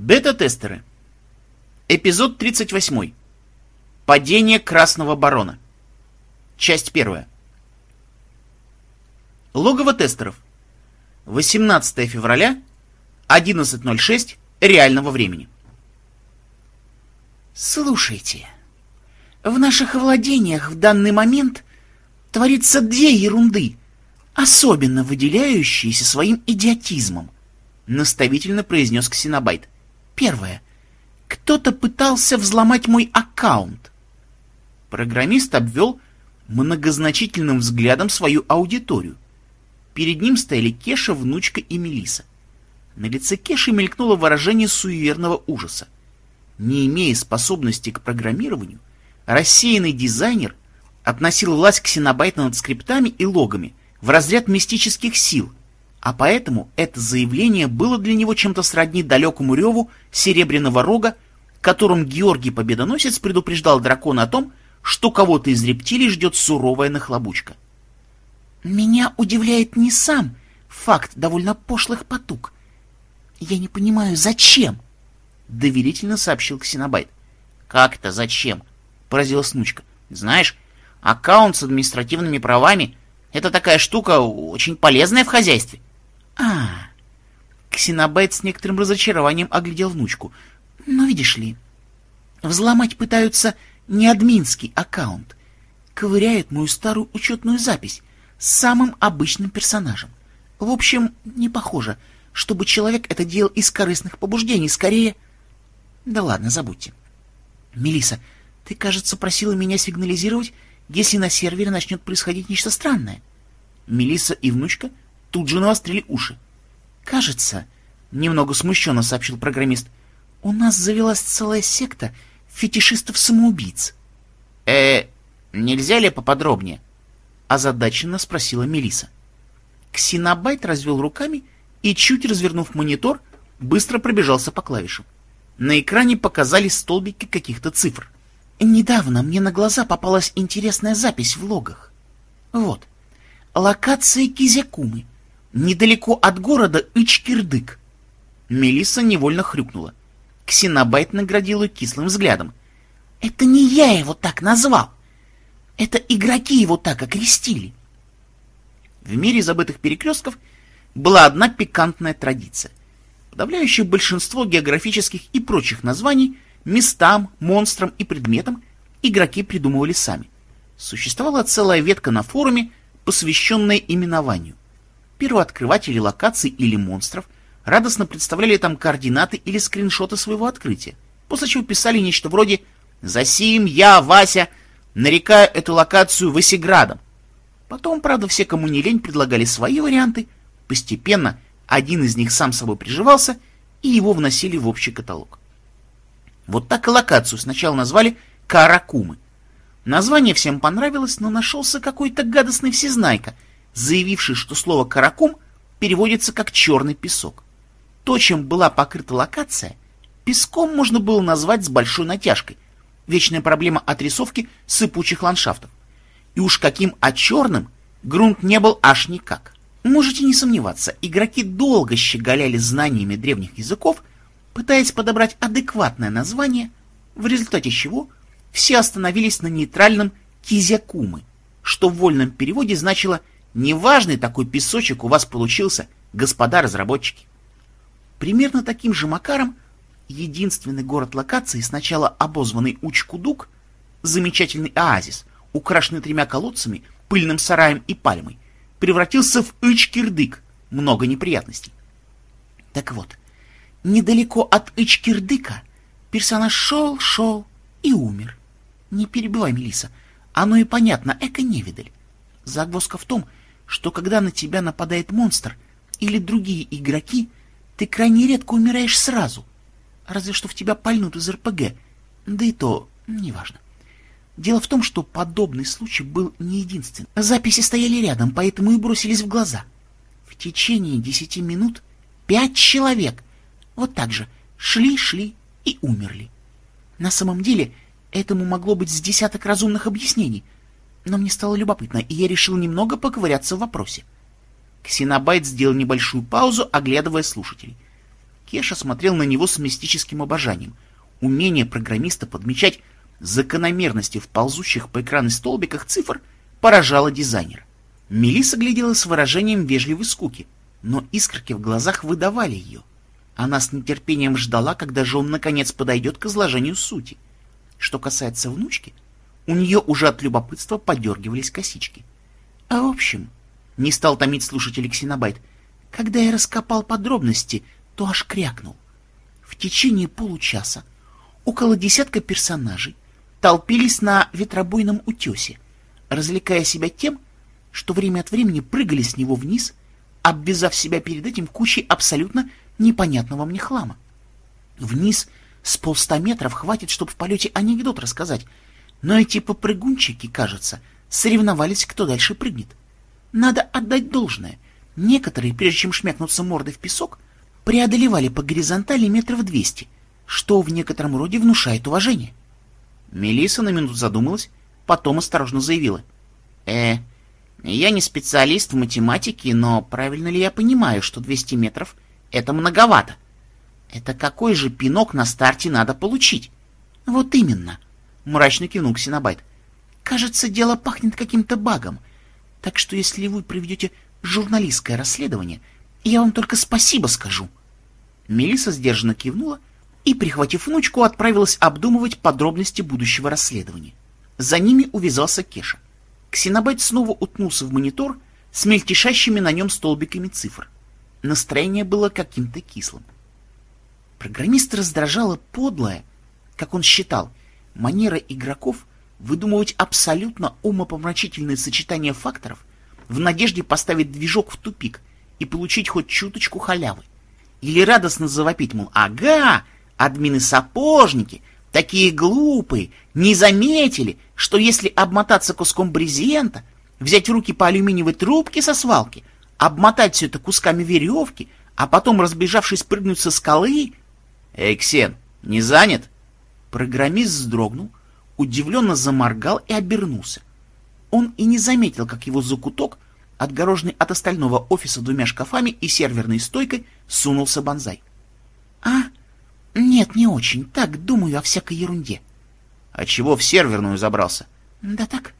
Бета-тестеры. Эпизод 38. Падение Красного Барона. Часть первая. Логово тестеров. 18 февраля, 11.06 реального времени. Слушайте, в наших владениях в данный момент творится две ерунды, особенно выделяющиеся своим идиотизмом, наставительно произнес Ксенобайт. Первое. Кто-то пытался взломать мой аккаунт. Программист обвел многозначительным взглядом свою аудиторию. Перед ним стояли Кеша, внучка и Мелиса. На лице Кеши мелькнуло выражение суеверного ужаса. Не имея способности к программированию, рассеянный дизайнер относил власть ксенобайта над скриптами и логами в разряд мистических сил, а поэтому это заявление было для него чем-то сродни далекому реву серебряного рога, которым Георгий Победоносец предупреждал дракона о том, что кого-то из рептилий ждет суровая нахлобучка. Меня удивляет не сам факт довольно пошлых потуг. Я не понимаю, зачем? Доверительно сообщил Ксенобайт. Как это зачем? Поразилась внучка. Знаешь, аккаунт с административными правами — это такая штука очень полезная в хозяйстве. А, Ксенобайт с некоторым разочарованием оглядел внучку. Но видишь ли, взломать пытаются не админский аккаунт. Ковыряют мою старую учетную запись с самым обычным персонажем. В общем, не похоже, чтобы человек это делал из корыстных побуждений, скорее... Да ладно, забудьте. Мелиса, ты, кажется, просила меня сигнализировать, если на сервере начнет происходить нечто странное. Мелиса и внучка тут же навострили уши. Кажется, немного смущенно сообщил программист, у нас завелась целая секта фетишистов-самоубийц. Э, нельзя ли поподробнее? озадаченно спросила Мелиса. Ксенобайт развел руками и, чуть развернув монитор, быстро пробежался по клавишам. На экране показались столбики каких-то цифр. Недавно мне на глаза попалась интересная запись в логах. Вот. Локация Кизякумы. Недалеко от города Ичкирдык. Мелиса невольно хрюкнула. Ксенобайт наградил ее кислым взглядом. «Это не я его так назвал. Это игроки его так окрестили». В мире забытых перекрестков была одна пикантная традиция. Подавляющее большинство географических и прочих названий местам, монстрам и предметам игроки придумывали сами. Существовала целая ветка на форуме, посвященная именованию. Первооткрыватели локаций или монстров радостно представляли там координаты или скриншоты своего открытия, после чего писали нечто вроде «Засим я, Вася, нарекаю эту локацию Васиградом». Потом, правда, все, кому не лень, предлагали свои варианты. Постепенно один из них сам собой приживался, и его вносили в общий каталог. Вот так и локацию сначала назвали Каракумы. Название всем понравилось, но нашелся какой-то гадостный всезнайка, заявивший, что слово «каракум» переводится как «черный песок». То, чем была покрыта локация, песком можно было назвать с большой натяжкой. Вечная проблема отрисовки сыпучих ландшафтов. И уж каким, а черным грунт не был аж никак. Можете не сомневаться, игроки долго щеголяли знаниями древних языков, пытаясь подобрать адекватное название, в результате чего все остановились на нейтральном «кизякумы», что в вольном переводе значило «неважный такой песочек у вас получился, господа разработчики». Примерно таким же макаром единственный город локации, сначала обозванный Учкудук, замечательный оазис, украшенный тремя колодцами, пыльным сараем и пальмой, превратился в Ичкирдык, много неприятностей. Так вот, недалеко от Ичкирдыка персонаж шел-шел и умер. Не перебивай, Мелиса, оно и понятно, эко-невидаль. Загвоздка в том, что когда на тебя нападает монстр или другие игроки, ты крайне редко умираешь сразу. Разве что в тебя пальнут из РПГ, да и то неважно. Дело в том, что подобный случай был не единственным. Записи стояли рядом, поэтому и бросились в глаза. В течение десяти минут пять человек вот так же шли-шли и умерли. На самом деле этому могло быть с десяток разумных объяснений, но мне стало любопытно, и я решил немного поковыряться в вопросе. Ксенобайт сделал небольшую паузу, оглядывая слушателей. Кеша смотрел на него с мистическим обожанием. Умение программиста подмечать закономерности в ползущих по экрану столбиках цифр поражало дизайнера. Мелисса глядела с выражением вежливой скуки, но искорки в глазах выдавали ее. Она с нетерпением ждала, когда же он наконец подойдет к изложению сути. Что касается внучки, у нее уже от любопытства подергивались косички. А в общем, не стал томить слушатель Ксенобайт, когда я раскопал подробности, то аж крякнул. В течение получаса около десятка персонажей толпились на ветробойном утесе, развлекая себя тем, что время от времени прыгали с него вниз, обвязав себя перед этим кучей абсолютно непонятного мне хлама. Вниз с полста метров хватит, чтобы в полете анекдот рассказать, но эти попрыгунчики, кажется, соревновались, кто дальше прыгнет. Надо отдать должное. Некоторые, прежде чем шмякнуться мордой в песок, преодолевали по горизонтали метров двести, что в некотором роде внушает уважение. Мелисса на минуту задумалась, потом осторожно заявила. «Э, я не специалист в математике, но правильно ли я понимаю, что 200 метров — это многовато? Это какой же пинок на старте надо получить?» «Вот именно», — мрачно кивнул Ксенобайт. «Кажется, дело пахнет каким-то багом, так что если вы проведете журналистское расследование, я вам только спасибо скажу». Мелисса сдержанно кивнула и, прихватив внучку, отправилась обдумывать подробности будущего расследования. За ними увязался Кеша. Ксенобайт снова уткнулся в монитор с мельтешащими на нем столбиками цифр. Настроение было каким-то кислым. Программист раздражало подлое, как он считал, манера игроков выдумывать абсолютно умопомрачительные сочетания факторов в надежде поставить движок в тупик и получить хоть чуточку халявы. Или радостно завопить, мол, ага, админы-сапожники, такие глупые, не заметили, что если обмотаться куском брезента, взять в руки по алюминиевой трубке со свалки, обмотать все это кусками веревки, а потом, разбежавшись, прыгнуть со скалы... Эй, Ксен, не занят? Программист вздрогнул, удивленно заморгал и обернулся. Он и не заметил, как его закуток, отгороженный от остального офиса двумя шкафами и серверной стойкой, сунулся банзай. — А, нет, не очень. Так, думаю о всякой ерунде. — А чего в серверную забрался? — Да так.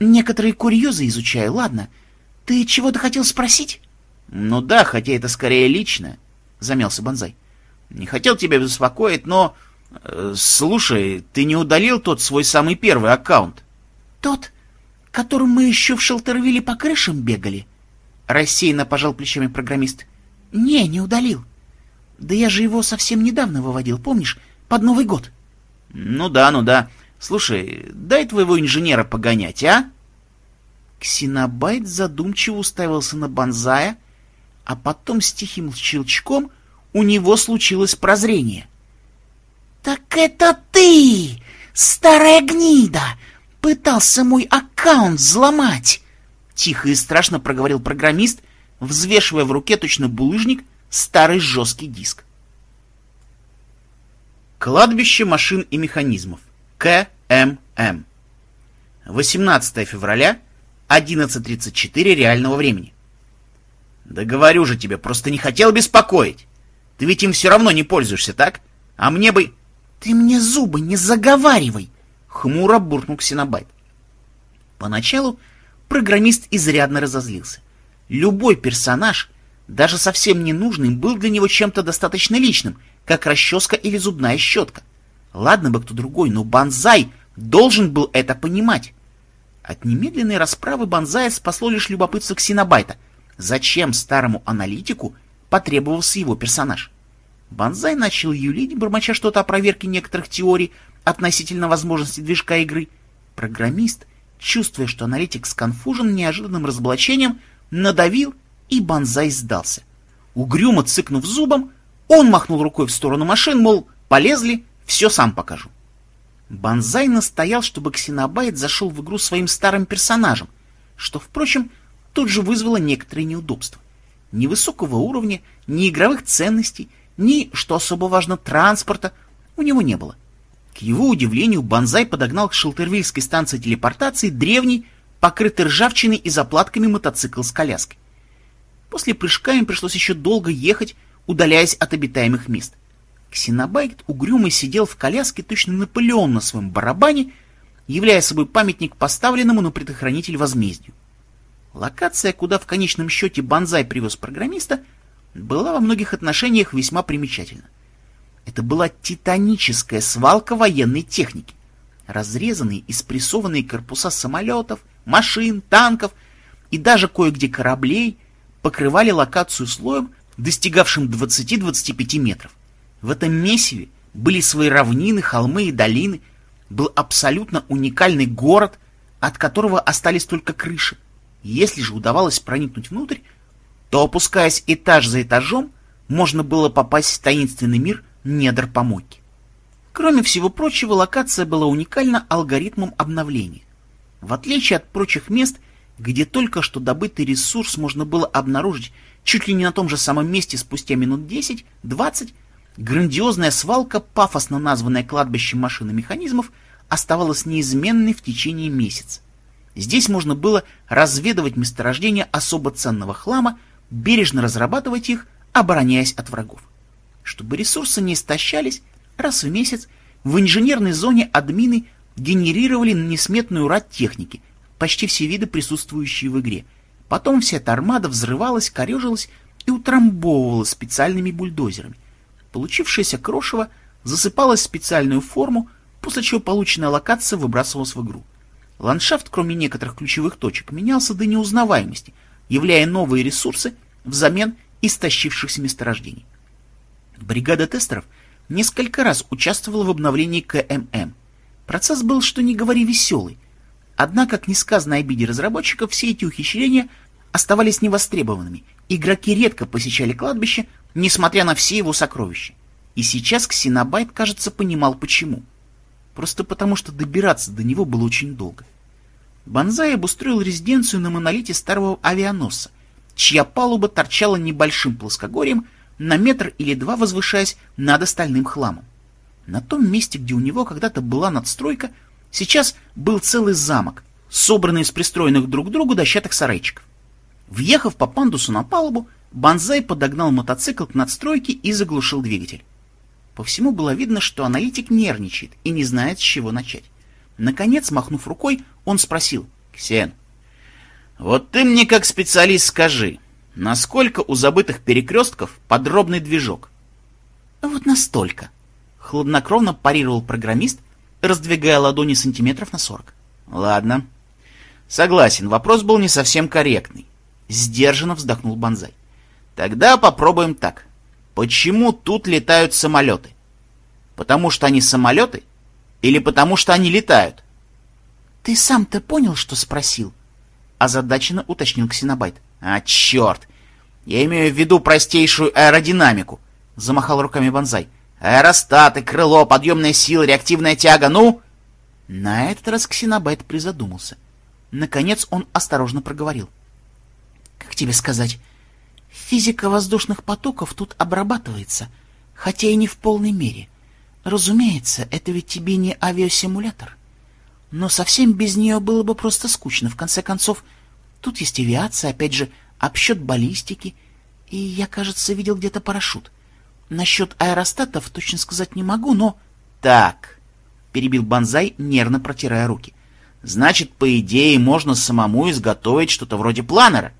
Некоторые курьезы изучаю, ладно. Ты чего-то хотел спросить? — Ну да, хотя это скорее личное, — замялся банзай. — Не хотел тебя беспокоить, но... Э, слушай, ты не удалил тот свой самый первый аккаунт? Тот, которым мы еще в Шелтервилле по крышам бегали? Рассеянно пожал плечами программист. Не, не удалил. Да я же его совсем недавно выводил, помнишь? Под Новый год. Ну да, ну да. Слушай, дай твоего инженера погонять, а? Ксенобайт задумчиво уставился на Бонзая, а потом с тихим щелчком у него случилось прозрение — «Так это ты, старая гнида, пытался мой аккаунт взломать!» Тихо и страшно проговорил программист, взвешивая в руке точно булыжник старый жесткий диск. Кладбище машин и механизмов. КММ. 18 февраля, 11.34 реального времени. Да говорю же тебе, просто не хотел беспокоить. Ты ведь им все равно не пользуешься, так? А мне бы... «Ты мне зубы не заговаривай!» — хмуро буркнул Ксенобайт. Поначалу программист изрядно разозлился. Любой персонаж, даже совсем ненужный, был для него чем-то достаточно личным, как расческа или зубная щетка. Ладно бы кто другой, но Банзай должен был это понимать. От немедленной расправы Банзая спасло лишь любопытство Ксенобайта. Зачем старому аналитику потребовался его персонаж? Банзай начал юлить, бормоча что-то о проверке некоторых теорий относительно возможности движка игры. Программист, чувствуя, что аналитик сконфужен неожиданным разоблачением, надавил, и Банзай сдался. Угрюмо цыкнув зубом, он махнул рукой в сторону машин, мол, полезли, все сам покажу. Банзай настоял, чтобы Ксенобайт зашел в игру своим старым персонажем, что, впрочем, тут же вызвало некоторые неудобства. Ни высокого уровня, ни игровых ценностей, ни, что особо важно, транспорта у него не было. К его удивлению, Банзай подогнал к Шелтервильской станции телепортации древний, покрытый ржавчиной и заплатками мотоцикл с коляской. После прыжка им пришлось еще долго ехать, удаляясь от обитаемых мест. Ксенобайт угрюмо сидел в коляске точно Наполеон на своем барабане, являя собой памятник поставленному на предохранитель возмездию. Локация, куда в конечном счете Банзай привез программиста, была во многих отношениях весьма примечательна. Это была титаническая свалка военной техники. Разрезанные и спрессованные корпуса самолетов, машин, танков и даже кое-где кораблей покрывали локацию слоем, достигавшим 20-25 метров. В этом месиве были свои равнины, холмы и долины, был абсолютно уникальный город, от которого остались только крыши. Если же удавалось проникнуть внутрь, то, опускаясь этаж за этажом, можно было попасть в таинственный мир недр помойки. Кроме всего прочего, локация была уникальна алгоритмом обновления. В отличие от прочих мест, где только что добытый ресурс можно было обнаружить чуть ли не на том же самом месте спустя минут 10-20, грандиозная свалка, пафосно названная кладбищем машин и механизмов, оставалась неизменной в течение месяца. Здесь можно было разведывать месторождения особо ценного хлама, бережно разрабатывать их, обороняясь от врагов. Чтобы ресурсы не истощались, раз в месяц в инженерной зоне админы генерировали несметную рать техники, почти все виды присутствующие в игре. Потом вся эта армада взрывалась, корежилась и утрамбовывалась специальными бульдозерами. Получившееся крошево засыпалось в специальную форму, после чего полученная локация выбрасывалась в игру. Ландшафт, кроме некоторых ключевых точек, менялся до неузнаваемости, являя новые ресурсы взамен истощившихся месторождений. Бригада тестеров несколько раз участвовала в обновлении КММ. Процесс был, что не говори, веселый. Однако, к несказанной обиде разработчиков, все эти ухищрения оставались невостребованными. Игроки редко посещали кладбище, несмотря на все его сокровища. И сейчас Ксенобайт, кажется, понимал почему. Просто потому, что добираться до него было очень долго. Бонзай обустроил резиденцию на монолите старого авианосца, чья палуба торчала небольшим плоскогорьем, на метр или два возвышаясь над остальным хламом. На том месте, где у него когда-то была надстройка, сейчас был целый замок, собранный из пристроенных друг к другу дощатых сарайчиков. Въехав по пандусу на палубу, Бонзай подогнал мотоцикл к надстройке и заглушил двигатель. По всему было видно, что аналитик нервничает и не знает, с чего начать. Наконец, махнув рукой, он спросил. «Ксен, вот ты мне как специалист скажи, насколько у забытых перекрестков подробный движок?» «Вот настолько», — хладнокровно парировал программист, раздвигая ладони сантиметров на сорок. «Ладно. Согласен, вопрос был не совсем корректный». Сдержанно вздохнул Бонзай. «Тогда попробуем так. Почему тут летают самолеты? Потому что они самолеты? Или потому что они летают? Ты сам-то понял, что спросил? Озадаченно уточнил Ксенобайт. А, черт! Я имею в виду простейшую аэродинамику, замахал руками Бонзай. Аэростаты, крыло, подъемная сила, реактивная тяга, ну... На этот раз Ксенобайт призадумался. Наконец он осторожно проговорил. Как тебе сказать? Физика воздушных потоков тут обрабатывается, хотя и не в полной мере. Разумеется, это ведь тебе не авиасимулятор. Но совсем без нее было бы просто скучно. В конце концов, тут есть авиация, опять же, обсчет баллистики, и я, кажется, видел где-то парашют. Насчет аэростатов точно сказать не могу, но... Так, перебил Бонзай, нервно протирая руки. Значит, по идее, можно самому изготовить что-то вроде планера.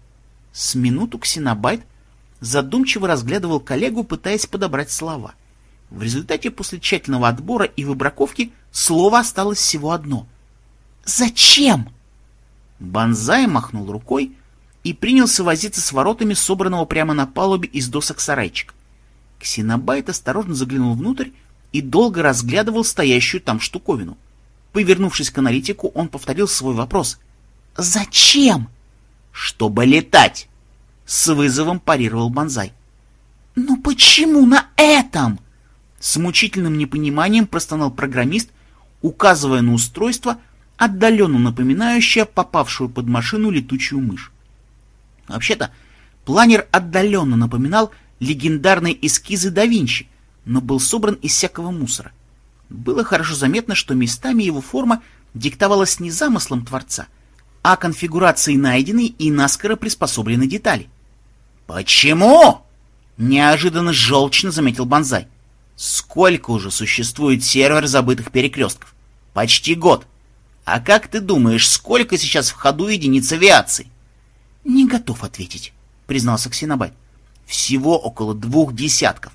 С минуту Ксенобайт задумчиво разглядывал коллегу, пытаясь подобрать слова. В результате после тщательного отбора и выбраковки слово осталось всего одно. «Зачем?» Бонзай махнул рукой и принялся возиться с воротами, собранного прямо на палубе из досок сарайчика. Ксенобайт осторожно заглянул внутрь и долго разглядывал стоящую там штуковину. Повернувшись к аналитику, он повторил свой вопрос. «Зачем?» чтобы летать!» С вызовом парировал Бонзай. «Ну почему на этом?» С мучительным непониманием простонал программист, указывая на устройство, отдаленно напоминающее попавшую под машину летучую мышь. Вообще-то, планер отдаленно напоминал легендарные эскизы да Винчи, но был собран из всякого мусора. Было хорошо заметно, что местами его форма диктовалась не замыслом Творца, а конфигурации найденной и наскоро приспособленной детали. «Почему?» Неожиданно желчно заметил Бонзай. Сколько уже существует сервер забытых перекрестков? Почти год. А как ты думаешь, сколько сейчас в ходу единиц авиации? Не готов ответить, признался Ксенобайт. Всего около двух десятков.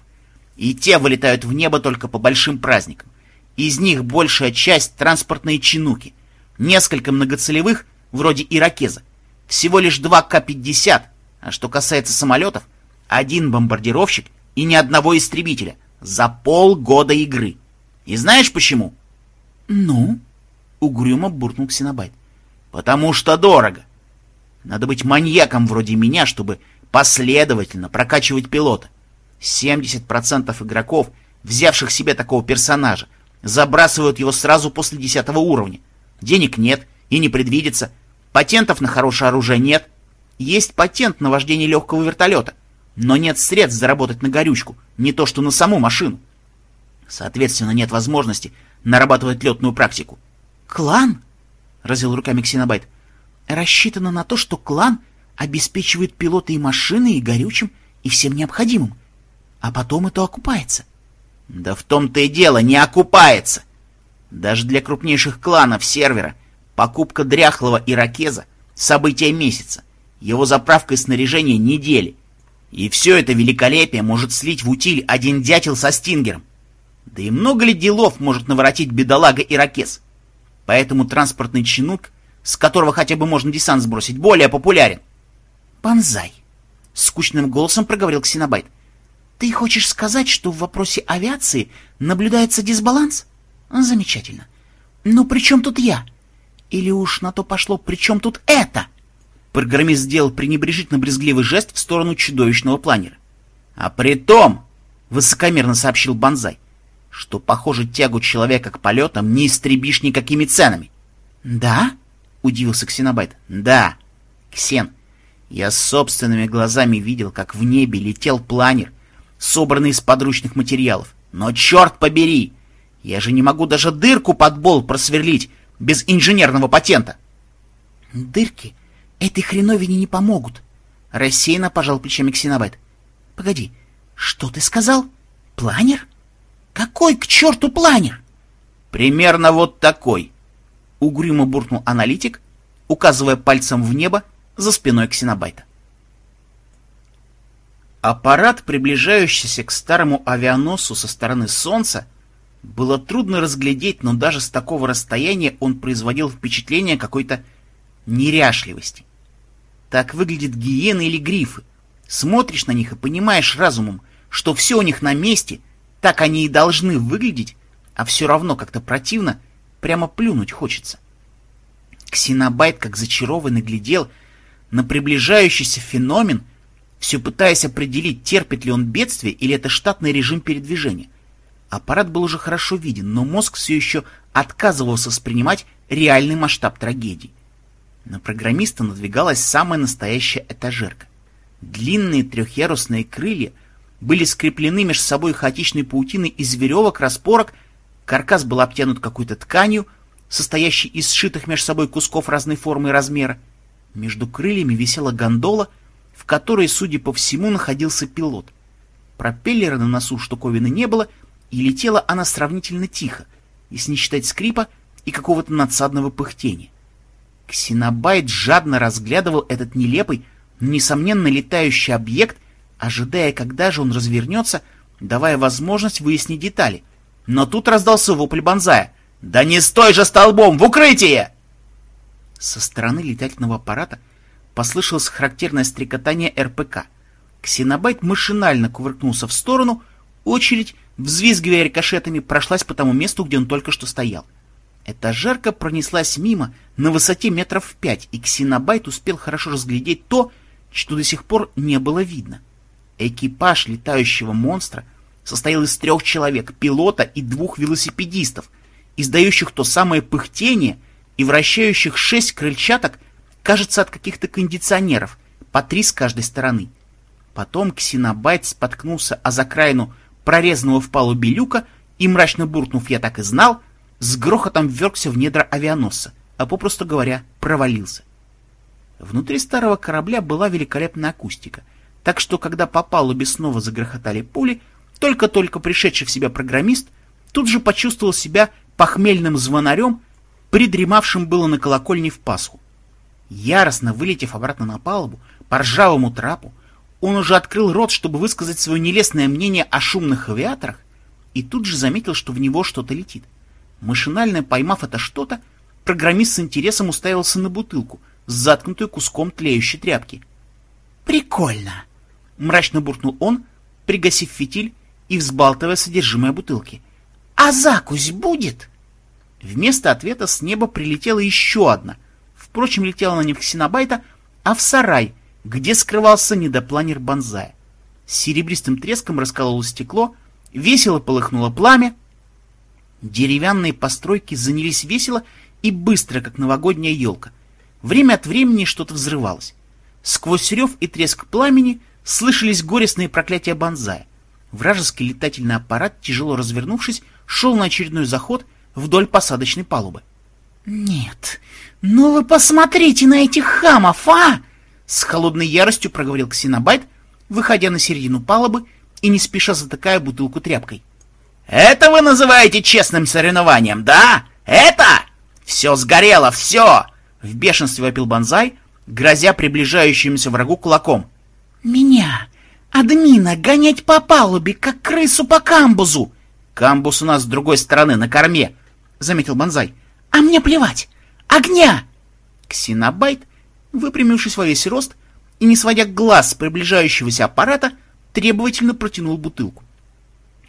И те вылетают в небо только по большим праздникам. Из них большая часть транспортные чинуки. Несколько многоцелевых, вроде иракеза. Всего лишь два К-50. А что касается самолетов, один бомбардировщик и ни одного истребителя за полгода игры. И знаешь почему? Ну? Угрюмо буркнул Ксенобайт. Потому что дорого. Надо быть маньяком вроде меня, чтобы последовательно прокачивать пилота. 70% игроков, взявших себе такого персонажа, забрасывают его сразу после 10 уровня. Денег нет и не предвидится. Патентов на хорошее оружие нет. Есть патент на вождение легкого вертолета, но нет средств заработать на горючку, не то что на саму машину. Соответственно, нет возможности нарабатывать летную практику. «Клан?» — развел руками Ксенобайт. «Рассчитано на то, что клан обеспечивает пилоты и машины, и горючим, и всем необходимым. А потом это окупается». «Да в том-то и дело, не окупается!» Даже для крупнейших кланов сервера покупка дряхлого иракеза — событие месяца, его заправка и снаряжение — недели. И все это великолепие может слить в утиль один дятел со стингером. Да и много ли делов может наворотить бедолага иракез? Поэтому транспортный чинук, с которого хотя бы можно десант сбросить, более популярен. «Банзай!» — скучным голосом проговорил Ксенобайт. «Ты хочешь сказать, что в вопросе авиации наблюдается дисбаланс? Замечательно. Но при чем тут я? Или уж на то пошло, при чем тут это?» Программист сделал пренебрежительно брезгливый жест в сторону чудовищного планера. «А при том, — высокомерно сообщил Банзай, что, похоже, тягу человека к полетам не истребишь никакими ценами. «Да?» — удивился Ксенобайт. «Да, Ксен, я собственными глазами видел, как в небе летел планер, собранный из подручных материалов. Но черт побери! Я же не могу даже дырку под бол просверлить без инженерного патента!» «Дырки этой хреновине не помогут!» — рассеянно пожал плечами Ксенобайт. «Погоди, что ты сказал? Планер?» Какой к черту планер? Примерно вот такой. Угрюмо буркнул аналитик, указывая пальцем в небо за спиной ксенобайта. Аппарат, приближающийся к старому авианосу со стороны Солнца, было трудно разглядеть, но даже с такого расстояния он производил впечатление какой-то неряшливости. Так выглядят гиены или грифы. Смотришь на них и понимаешь разумом, что все у них на месте так они и должны выглядеть, а все равно как-то противно, прямо плюнуть хочется. Ксенобайт, как зачарованный, глядел на приближающийся феномен, все пытаясь определить, терпит ли он бедствие или это штатный режим передвижения. Аппарат был уже хорошо виден, но мозг все еще отказывался воспринимать реальный масштаб трагедии. На программиста надвигалась самая настоящая этажерка. Длинные трехъярусные крылья — были скреплены между собой хаотичной паутиной из веревок, распорок, каркас был обтянут какой-то тканью, состоящей из сшитых между собой кусков разной формы и размера. Между крыльями висела гондола, в которой, судя по всему, находился пилот. Пропеллера на носу штуковины не было, и летела она сравнительно тихо, если не считать скрипа и какого-то надсадного пыхтения. Ксенобайт жадно разглядывал этот нелепый, несомненно летающий объект — ожидая, когда же он развернется, давая возможность выяснить детали. Но тут раздался вопль Бонзая. «Да не стой же столбом! В укрытие!» Со стороны летательного аппарата послышалось характерное стрекотание РПК. Ксенобайт машинально кувыркнулся в сторону, очередь, взвизгивая рикошетами, прошлась по тому месту, где он только что стоял. Эта жарка пронеслась мимо на высоте метров в пять, и Ксенобайт успел хорошо разглядеть то, что до сих пор не было видно. Экипаж летающего монстра состоял из трех человек, пилота и двух велосипедистов, издающих то самое пыхтение и вращающих шесть крыльчаток, кажется, от каких-то кондиционеров, по три с каждой стороны. Потом Ксенобайт споткнулся о закраину прорезанного в палубе люка и, мрачно буркнув «я так и знал», с грохотом ввергся в недра авианосца, а попросту говоря, провалился. Внутри старого корабля была великолепная акустика — так что, когда по палубе снова загрохотали пули, только-только пришедший в себя программист тут же почувствовал себя похмельным звонарем, придремавшим было на колокольне в Пасху. Яростно вылетев обратно на палубу, по ржавому трапу, он уже открыл рот, чтобы высказать свое нелестное мнение о шумных авиаторах, и тут же заметил, что в него что-то летит. Машинально поймав это что-то, программист с интересом уставился на бутылку, заткнутую куском тлеющей тряпки. «Прикольно!» — мрачно буркнул он, пригасив фитиль и взбалтывая содержимое бутылки. «А закусь будет?» Вместо ответа с неба прилетела еще одна. Впрочем, летела она не в ксенобайта, а в сарай, где скрывался недопланер Бонзая. С серебристым треском раскололось стекло, весело полыхнуло пламя. Деревянные постройки занялись весело и быстро, как новогодняя елка. Время от времени что-то взрывалось. Сквозь рев и треск пламени слышались горестные проклятия Бонзая. Вражеский летательный аппарат, тяжело развернувшись, шел на очередной заход вдоль посадочной палубы. «Нет, ну вы посмотрите на этих хамов, а!» С холодной яростью проговорил Ксенобайт, выходя на середину палубы и не спеша затыкая бутылку тряпкой. «Это вы называете честным соревнованием, да? Это? Все сгорело, все!» В бешенстве вопил Бонзай, грозя приближающемуся врагу кулаком. «Меня, админа, гонять по палубе, как крысу по камбузу!» «Камбуз у нас с другой стороны, на корме», — заметил Бонзай. «А мне плевать! Огня!» Ксенобайт выпрямившись во весь рост и не сводя глаз с приближающегося аппарата, требовательно протянул бутылку.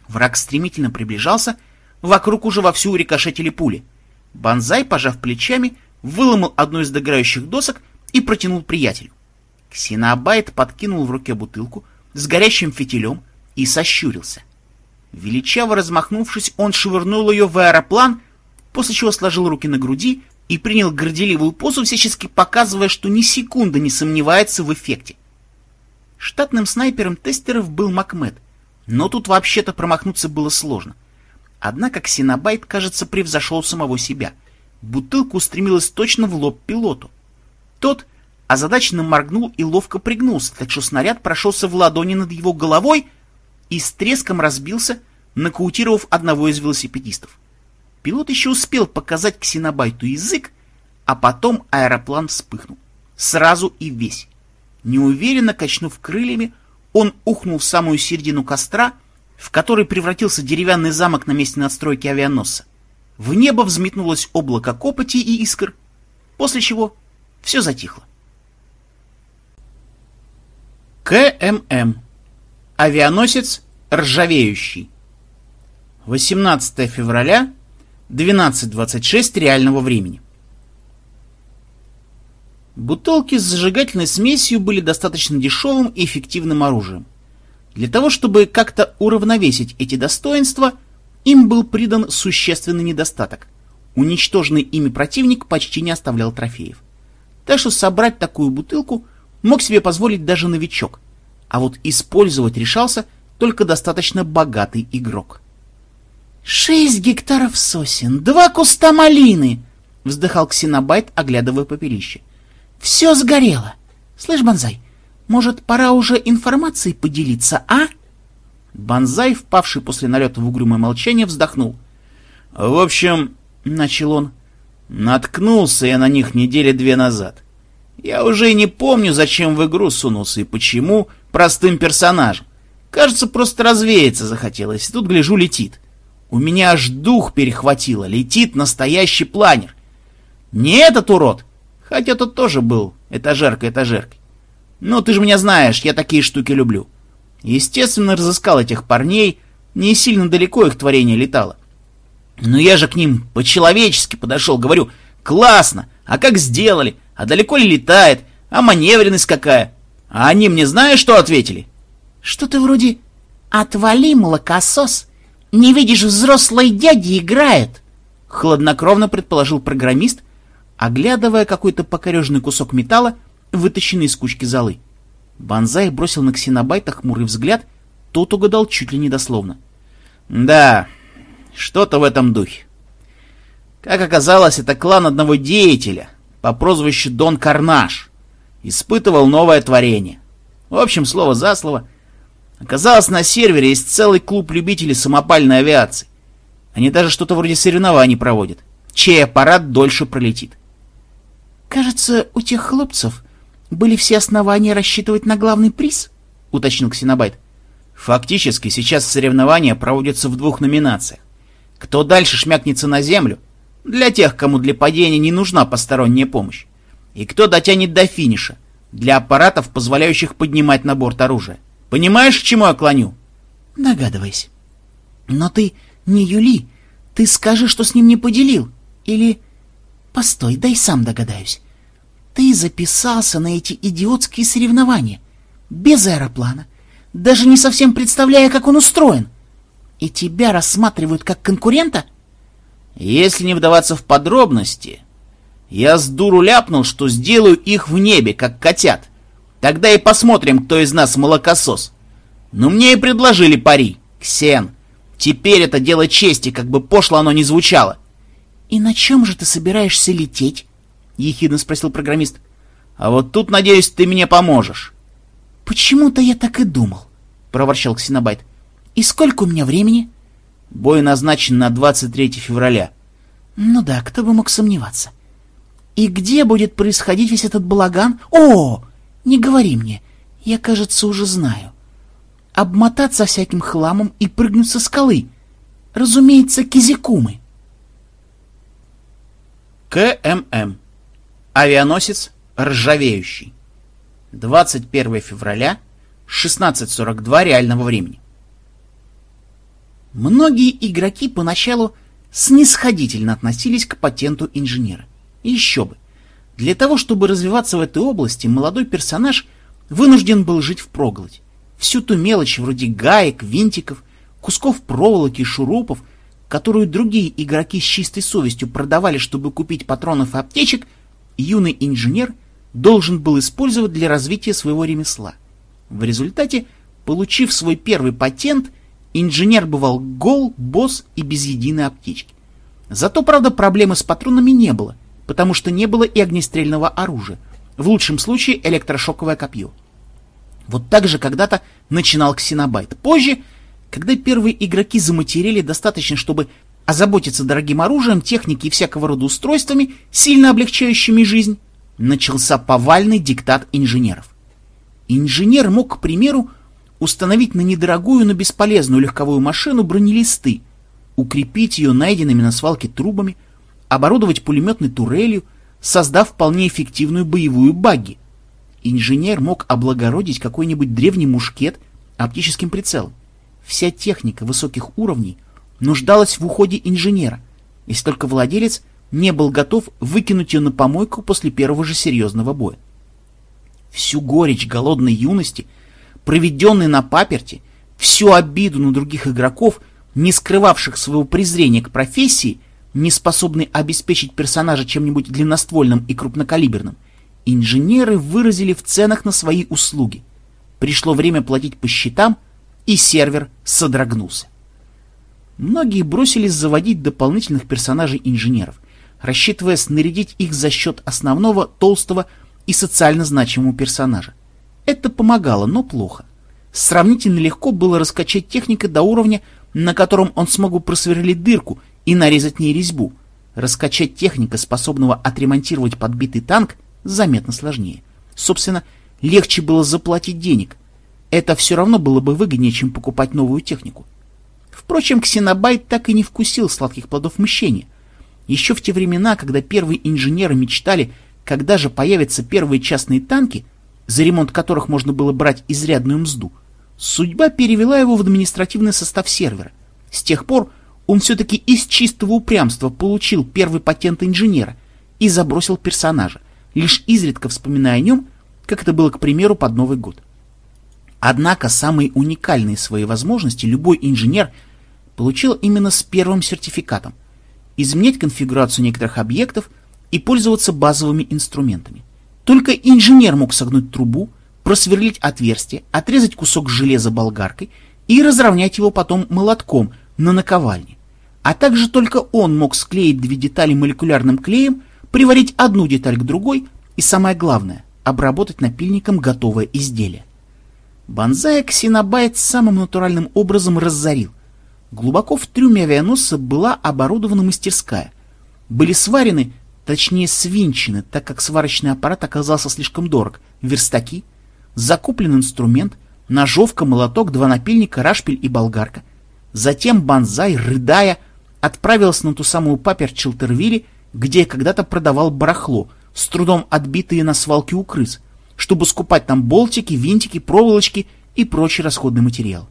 Враг стремительно приближался, вокруг уже вовсю рикошетили пули. Бонзай, пожав плечами, выломал одну из догорающих досок и протянул приятелю. Ксенобайт подкинул в руке бутылку с горящим фитилем и сощурился. Величаво размахнувшись, он швырнул ее в аэроплан, после чего сложил руки на груди и принял горделивую позу, всячески показывая, что ни секунды не сомневается в эффекте. Штатным снайпером тестеров был Макмед, но тут вообще-то промахнуться было сложно. Однако Ксенобайт, кажется, превзошел самого себя. Бутылка устремилась точно в лоб пилоту. Тот озадаченно моргнул и ловко пригнулся, так что снаряд прошелся в ладони над его головой и с треском разбился, нокаутировав одного из велосипедистов. Пилот еще успел показать ксенобайту язык, а потом аэроплан вспыхнул. Сразу и весь. Неуверенно качнув крыльями, он ухнул в самую середину костра, в который превратился деревянный замок на месте надстройки авианосца. В небо взметнулось облако копоти и искр, после чего все затихло. КММ. Авианосец ржавеющий. 18 февраля 12.26 реального времени. Бутылки с зажигательной смесью были достаточно дешевым и эффективным оружием. Для того, чтобы как-то уравновесить эти достоинства, им был придан существенный недостаток. Уничтоженный ими противник почти не оставлял трофеев. Так что собрать такую бутылку мог себе позволить даже новичок, а вот использовать решался только достаточно богатый игрок. «Шесть гектаров сосен, два куста малины!» — вздыхал Ксенобайт, оглядывая попелище. «Все сгорело. Слышь, Бонзай, может, пора уже информацией поделиться, а?» Бонзай, впавший после налета в угрюмое молчание, вздохнул. «В общем, — начал он, — наткнулся я на них недели две назад. Я уже и не помню, зачем в игру сунулся и почему простым персонажем. Кажется, просто развеяться захотелось, и тут, гляжу, летит. У меня аж дух перехватило, летит настоящий планер. Не этот урод, хотя тот тоже был этажерка-этажеркой. Ну, ты же меня знаешь, я такие штуки люблю. Естественно, разыскал этих парней, не сильно далеко их творение летало. Но я же к ним по-человечески подошел, говорю, классно, а как сделали, а далеко ли летает, а маневренность какая? А они мне знаешь, что ответили? Что-то вроде «Отвали, молокосос!» «Не видишь, взрослый дядя играет!» — хладнокровно предположил программист, оглядывая какой-то покорежный кусок металла, вытащенный из кучки золы. Бонзай бросил на ксенобайта хмурый взгляд, тот угадал чуть ли не дословно. «Да, что-то в этом духе. Как оказалось, это клан одного деятеля по прозвищу Дон Карнаш. Испытывал новое творение. В общем, слово за слово. Оказалось, на сервере есть целый клуб любителей самопальной авиации. Они даже что-то вроде соревнований проводят. Чей аппарат дольше пролетит. «Кажется, у тех хлопцев были все основания рассчитывать на главный приз?» — уточнил Ксенобайт. «Фактически сейчас соревнования проводятся в двух номинациях. Кто дальше шмякнется на землю, для тех, кому для падения не нужна посторонняя помощь, и кто дотянет до финиша, для аппаратов, позволяющих поднимать на борт оружие. Понимаешь, к чему я клоню?» «Догадывайся. Но ты не Юли, ты скажи, что с ним не поделил. Или... Постой, дай сам догадаюсь. Ты записался на эти идиотские соревнования. Без аэроплана. Даже не совсем представляя, как он устроен. И тебя рассматривают как конкурента? Если не вдаваться в подробности, я с дуру ляпнул, что сделаю их в небе, как котят. Тогда и посмотрим, кто из нас молокосос. Но мне и предложили пари. Ксен, теперь это дело чести, как бы пошло оно ни звучало. «И на чем же ты собираешься лететь?» — ехидно спросил программист. «А вот тут, надеюсь, ты мне поможешь». «Почему-то я так и думал», — проворчал Ксенобайт. «И сколько у меня времени?» «Бой назначен на 23 февраля». «Ну да, кто бы мог сомневаться». «И где будет происходить весь этот балаган?» «О, не говори мне, я, кажется, уже знаю. Обмотаться всяким хламом и прыгнуть со скалы. Разумеется, кизикумы». КММ. Авианосец ржавеющий. 21 февраля, 16.42 реального времени. Многие игроки поначалу снисходительно относились к патенту инженера. И еще бы. Для того, чтобы развиваться в этой области, молодой персонаж вынужден был жить в впроголодь. Всю ту мелочь вроде гаек, винтиков, кусков проволоки, шурупов которую другие игроки с чистой совестью продавали, чтобы купить патронов и аптечек, юный инженер должен был использовать для развития своего ремесла. В результате, получив свой первый патент, инженер бывал гол, босс и без единой аптечки. Зато, правда, проблемы с патронами не было, потому что не было и огнестрельного оружия, в лучшем случае электрошоковое копье. Вот так же когда-то начинал Ксенобайт. Позже когда первые игроки заматерели достаточно, чтобы озаботиться дорогим оружием, техникой и всякого рода устройствами, сильно облегчающими жизнь, начался повальный диктат инженеров. Инженер мог, к примеру, установить на недорогую, но бесполезную легковую машину бронелисты, укрепить ее найденными на свалке трубами, оборудовать пулеметной турелью, создав вполне эффективную боевую багги. Инженер мог облагородить какой-нибудь древний мушкет оптическим прицелом. Вся техника высоких уровней нуждалась в уходе инженера, если только владелец не был готов выкинуть ее на помойку после первого же серьезного боя. Всю горечь голодной юности, проведенной на паперте, всю обиду на других игроков, не скрывавших своего презрения к профессии, не способной обеспечить персонажа чем-нибудь длинноствольным и крупнокалиберным, инженеры выразили в ценах на свои услуги. Пришло время платить по счетам – и сервер содрогнулся. Многие бросились заводить дополнительных персонажей-инженеров, рассчитывая снарядить их за счет основного, толстого и социально значимого персонажа. Это помогало, но плохо. Сравнительно легко было раскачать техника до уровня, на котором он смог бы просверлить дырку и нарезать ней резьбу. Раскачать техника, способного отремонтировать подбитый танк, заметно сложнее. Собственно, легче было заплатить денег, это все равно было бы выгоднее, чем покупать новую технику. Впрочем, Ксенобайт так и не вкусил сладких плодов мыщения. Еще в те времена, когда первые инженеры мечтали, когда же появятся первые частные танки, за ремонт которых можно было брать изрядную мзду, судьба перевела его в административный состав сервера. С тех пор он все-таки из чистого упрямства получил первый патент инженера и забросил персонажа, лишь изредка вспоминая о нем, как это было, к примеру, под Новый год. Однако самые уникальные свои возможности любой инженер получил именно с первым сертификатом – изменять конфигурацию некоторых объектов и пользоваться базовыми инструментами. Только инженер мог согнуть трубу, просверлить отверстие, отрезать кусок железа болгаркой и разровнять его потом молотком на наковальне. А также только он мог склеить две детали молекулярным клеем, приварить одну деталь к другой и, самое главное, обработать напильником готовое изделие. Бонзая Ксенобайт самым натуральным образом разорил. Глубоко в трюме авианосца была оборудована мастерская. Были сварены, точнее свинчены, так как сварочный аппарат оказался слишком дорог, верстаки, закуплен инструмент, ножовка, молоток, два напильника, рашпиль и болгарка. Затем Бонзай, рыдая, отправился на ту самую папер Челтервилли, где когда-то продавал барахло, с трудом отбитые на свалке у крыс, чтобы скупать там болтики, винтики, проволочки и прочий расходный материал.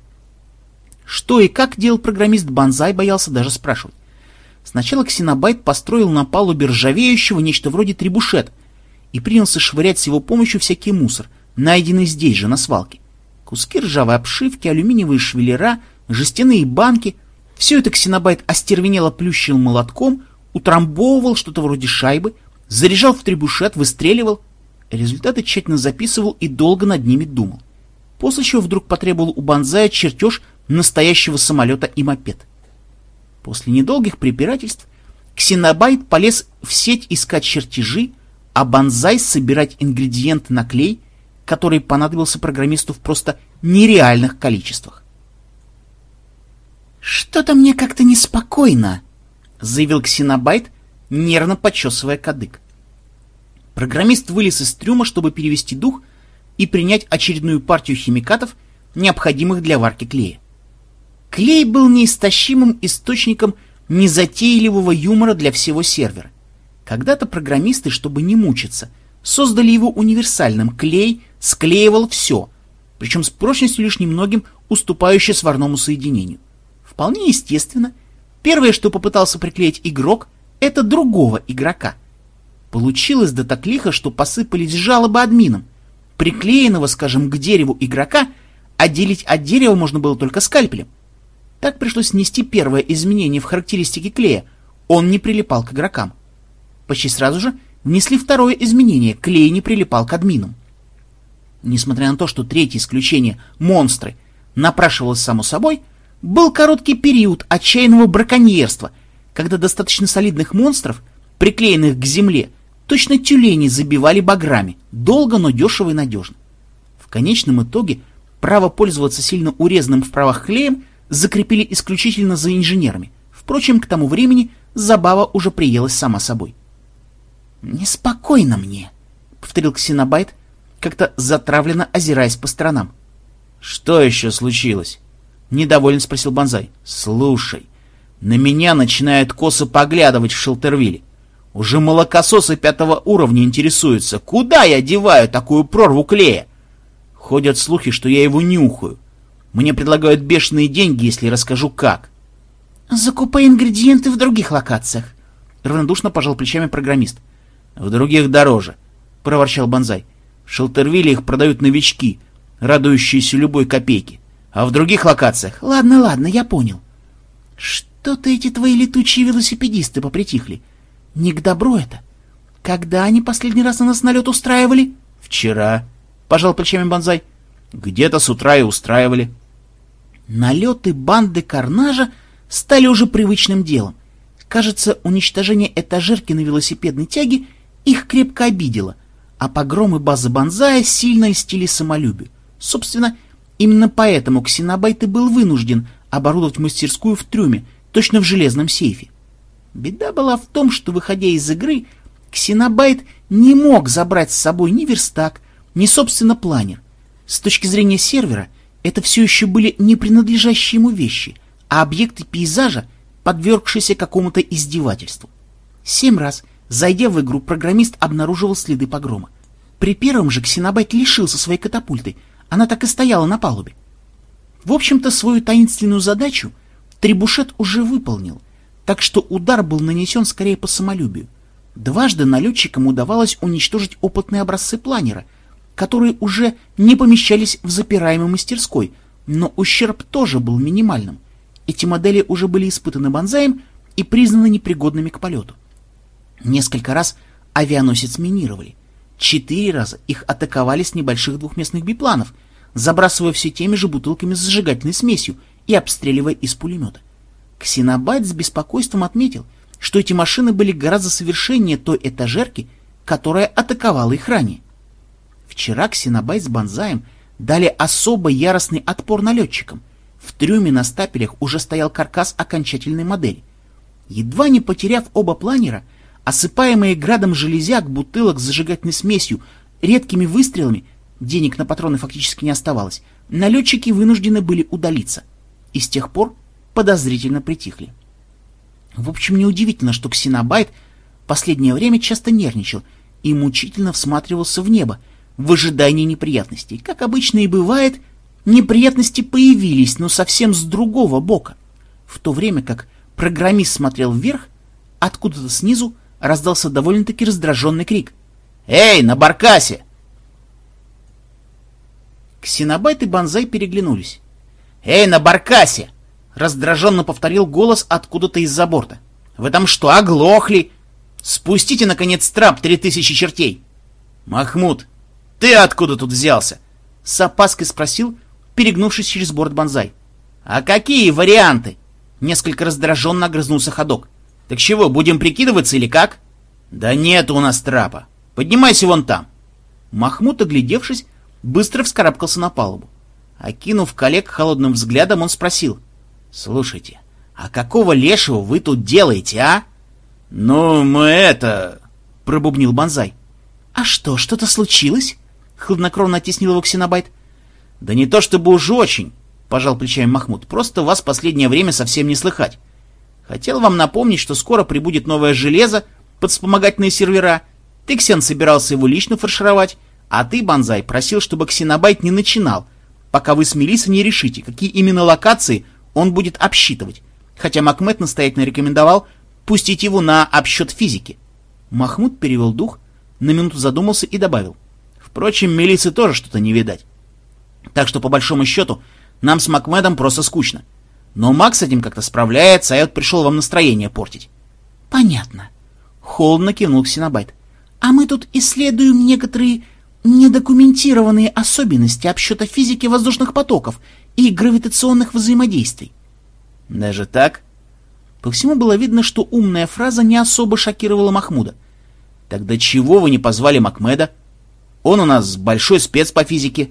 Что и как делал программист Бонзай, боялся даже спрашивать. Сначала Ксенобайт построил на палубе ржавеющего нечто вроде трибушет и принялся швырять с его помощью всякий мусор, найденный здесь же, на свалке. Куски ржавой обшивки, алюминиевые швеллера, жестяные банки — все это Ксенобайт остервенело плющил молотком, утрамбовывал что-то вроде шайбы, заряжал в трибушет, выстреливал — Результаты тщательно записывал и долго над ними думал. После чего вдруг потребовал у Бонзая чертеж настоящего самолета и мопед. После недолгих препирательств Ксенобайт полез в сеть искать чертежи, а Бонзай собирать ингредиенты на клей, который понадобился программисту в просто нереальных количествах. «Что-то мне как-то неспокойно», — заявил Ксенобайт, нервно почесывая кадык. Программист вылез из трюма, чтобы перевести дух и принять очередную партию химикатов, необходимых для варки клея. Клей был неистощимым источником незатейливого юмора для всего сервера. Когда-то программисты, чтобы не мучиться, создали его универсальным. Клей склеивал все, причем с прочностью лишь немногим уступающей сварному соединению. Вполне естественно, первое, что попытался приклеить игрок, это другого игрока. Получилось да так лихо, что посыпались жалобы админам. Приклеенного, скажем, к дереву игрока отделить от дерева можно было только скальпелем. Так пришлось внести первое изменение в характеристике клея. Он не прилипал к игрокам. Почти сразу же внесли второе изменение. Клей не прилипал к админам. Несмотря на то, что третье исключение «монстры» напрашивалось само собой, был короткий период отчаянного браконьерства, когда достаточно солидных монстров, приклеенных к земле, Точно тюлени забивали баграми, долго, но дешево и надежно. В конечном итоге право пользоваться сильно урезанным в правах клеем закрепили исключительно за инженерами. Впрочем, к тому времени забава уже приелась сама собой. «Неспокойно мне», — повторил Ксенобайт, как-то затравленно озираясь по сторонам. «Что еще случилось?» — недовольно спросил Бонзай. «Слушай, на меня начинают косо поглядывать в Шелтервилле. Уже молокососы пятого уровня интересуются, куда я деваю такую прорву клея? Ходят слухи, что я его нюхаю. Мне предлагают бешеные деньги, если расскажу как. Закупай ингредиенты в других локациях. Равнодушно пожал плечами программист. В других дороже, проворчал Бонзай. В Шелтервилле их продают новички, радующиеся любой копейке. А в других локациях... Ладно, ладно, я понял. Что-то эти твои летучие велосипедисты попритихли. Не к добру это. Когда они последний раз на нас налет устраивали? Вчера, пожал плечами Бонзай. Где-то с утра и устраивали. Налеты банды Карнажа стали уже привычным делом. Кажется, уничтожение этажерки на велосипедной тяге их крепко обидело, а погромы базы Бонзая сильно льстили самолюбию. Собственно, именно поэтому Ксенобайт и был вынужден оборудовать мастерскую в трюме, точно в железном сейфе. Беда была в том, что, выходя из игры, Ксенобайт не мог забрать с собой ни верстак, ни, собственно, планер. С точки зрения сервера, это все еще были не принадлежащие ему вещи, а объекты пейзажа, подвергшиеся какому-то издевательству. Семь раз, зайдя в игру, программист обнаруживал следы погрома. При первом же Ксенобайт лишился своей катапульты, она так и стояла на палубе. В общем-то, свою таинственную задачу Трибушет уже выполнил — так что удар был нанесен скорее по самолюбию. Дважды налетчикам удавалось уничтожить опытные образцы планера, которые уже не помещались в запираемой мастерской, но ущерб тоже был минимальным. Эти модели уже были испытаны Бонзаем и признаны непригодными к полету. Несколько раз авианосец минировали. Четыре раза их атаковали с небольших двухместных бипланов, забрасывая все теми же бутылками с зажигательной смесью и обстреливая из пулемета. Ксенобайт с беспокойством отметил, что эти машины были гораздо совершеннее той этажерки, которая атаковала их ранее. Вчера Ксенобайт с Бонзаем дали особо яростный отпор налетчикам. В трюме на стапелях уже стоял каркас окончательной модели. Едва не потеряв оба планера, осыпаемые градом железяк, бутылок с зажигательной смесью, редкими выстрелами, денег на патроны фактически не оставалось, налетчики вынуждены были удалиться. И с тех пор подозрительно притихли. В общем, неудивительно, что Ксенобайт последнее время часто нервничал и мучительно всматривался в небо, в ожидании неприятностей. Как обычно и бывает, неприятности появились, но совсем с другого бока. В то время как программист смотрел вверх, откуда-то снизу раздался довольно-таки раздраженный крик. «Эй, на баркасе!» Ксенобайт и Бонзай переглянулись. «Эй, на баркасе!» — раздраженно повторил голос откуда-то из-за борта. «Вы там что, оглохли? Спустите, наконец, трап три тысячи чертей!» «Махмуд, ты откуда тут взялся?» — с опаской спросил, перегнувшись через борт Бонзай. «А какие варианты?» — несколько раздраженно огрызнулся ходок. «Так чего, будем прикидываться или как?» «Да нет у нас трапа. Поднимайся вон там». Махмуд, оглядевшись, быстро вскарабкался на палубу. Окинув коллег холодным взглядом, он спросил. «Слушайте, а какого лешего вы тут делаете, а?» «Ну, мы это...» — пробубнил Бонзай. «А что, что-то случилось?» — хладнокровно оттеснил его Ксенобайт. «Да не то чтобы уж очень», — пожал плечами Махмуд. «Просто вас последнее время совсем не слыхать. Хотел вам напомнить, что скоро прибудет новое железо под вспомогательные сервера. Ты, Ксен, собирался его лично фаршировать, а ты, Бонзай, просил, чтобы Ксенобайт не начинал, пока вы с Мелиссой не решите, какие именно локации он будет обсчитывать. Хотя Макмед настоятельно рекомендовал пустить его на обсчет физики. Махмуд перевел дух, на минуту задумался и добавил. Впрочем, Мелиссы тоже что-то не видать. Так что, по большому счету, нам с Макмедом просто скучно. Но Макс с этим как-то справляется, а я вот пришел вам настроение портить. — Понятно. Холодно кивнул Ксенобайт. — А мы тут исследуем некоторые недокументированные особенности обсчета физики воздушных потоков и гравитационных взаимодействий. Даже так? По всему было видно, что умная фраза не особо шокировала Махмуда. Тогда чего вы не позвали Макмеда? Он у нас большой спец по физике.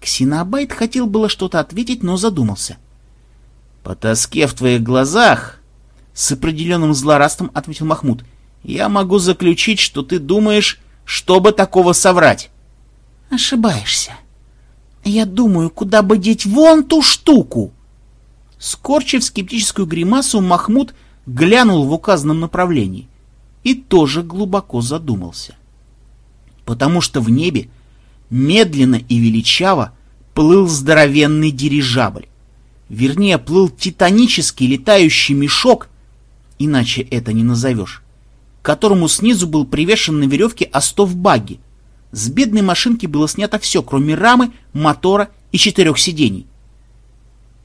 Ксенобайт хотел было что-то ответить, но задумался. По тоске в твоих глазах, с определенным злорадством ответил Махмуд, я могу заключить, что ты думаешь, чтобы такого соврать. Ошибаешься. Я думаю, куда бы деть вон ту штуку. Скорчив скептическую гримасу, Махмуд глянул в указанном направлении и тоже глубоко задумался. Потому что в небе медленно и величаво плыл здоровенный дирижабль. Вернее, плыл титанический летающий мешок, иначе это не назовешь, к которому снизу был привешен на веревке остов багги. С бедной машинки было снято все, кроме рамы, мотора и четырех сидений.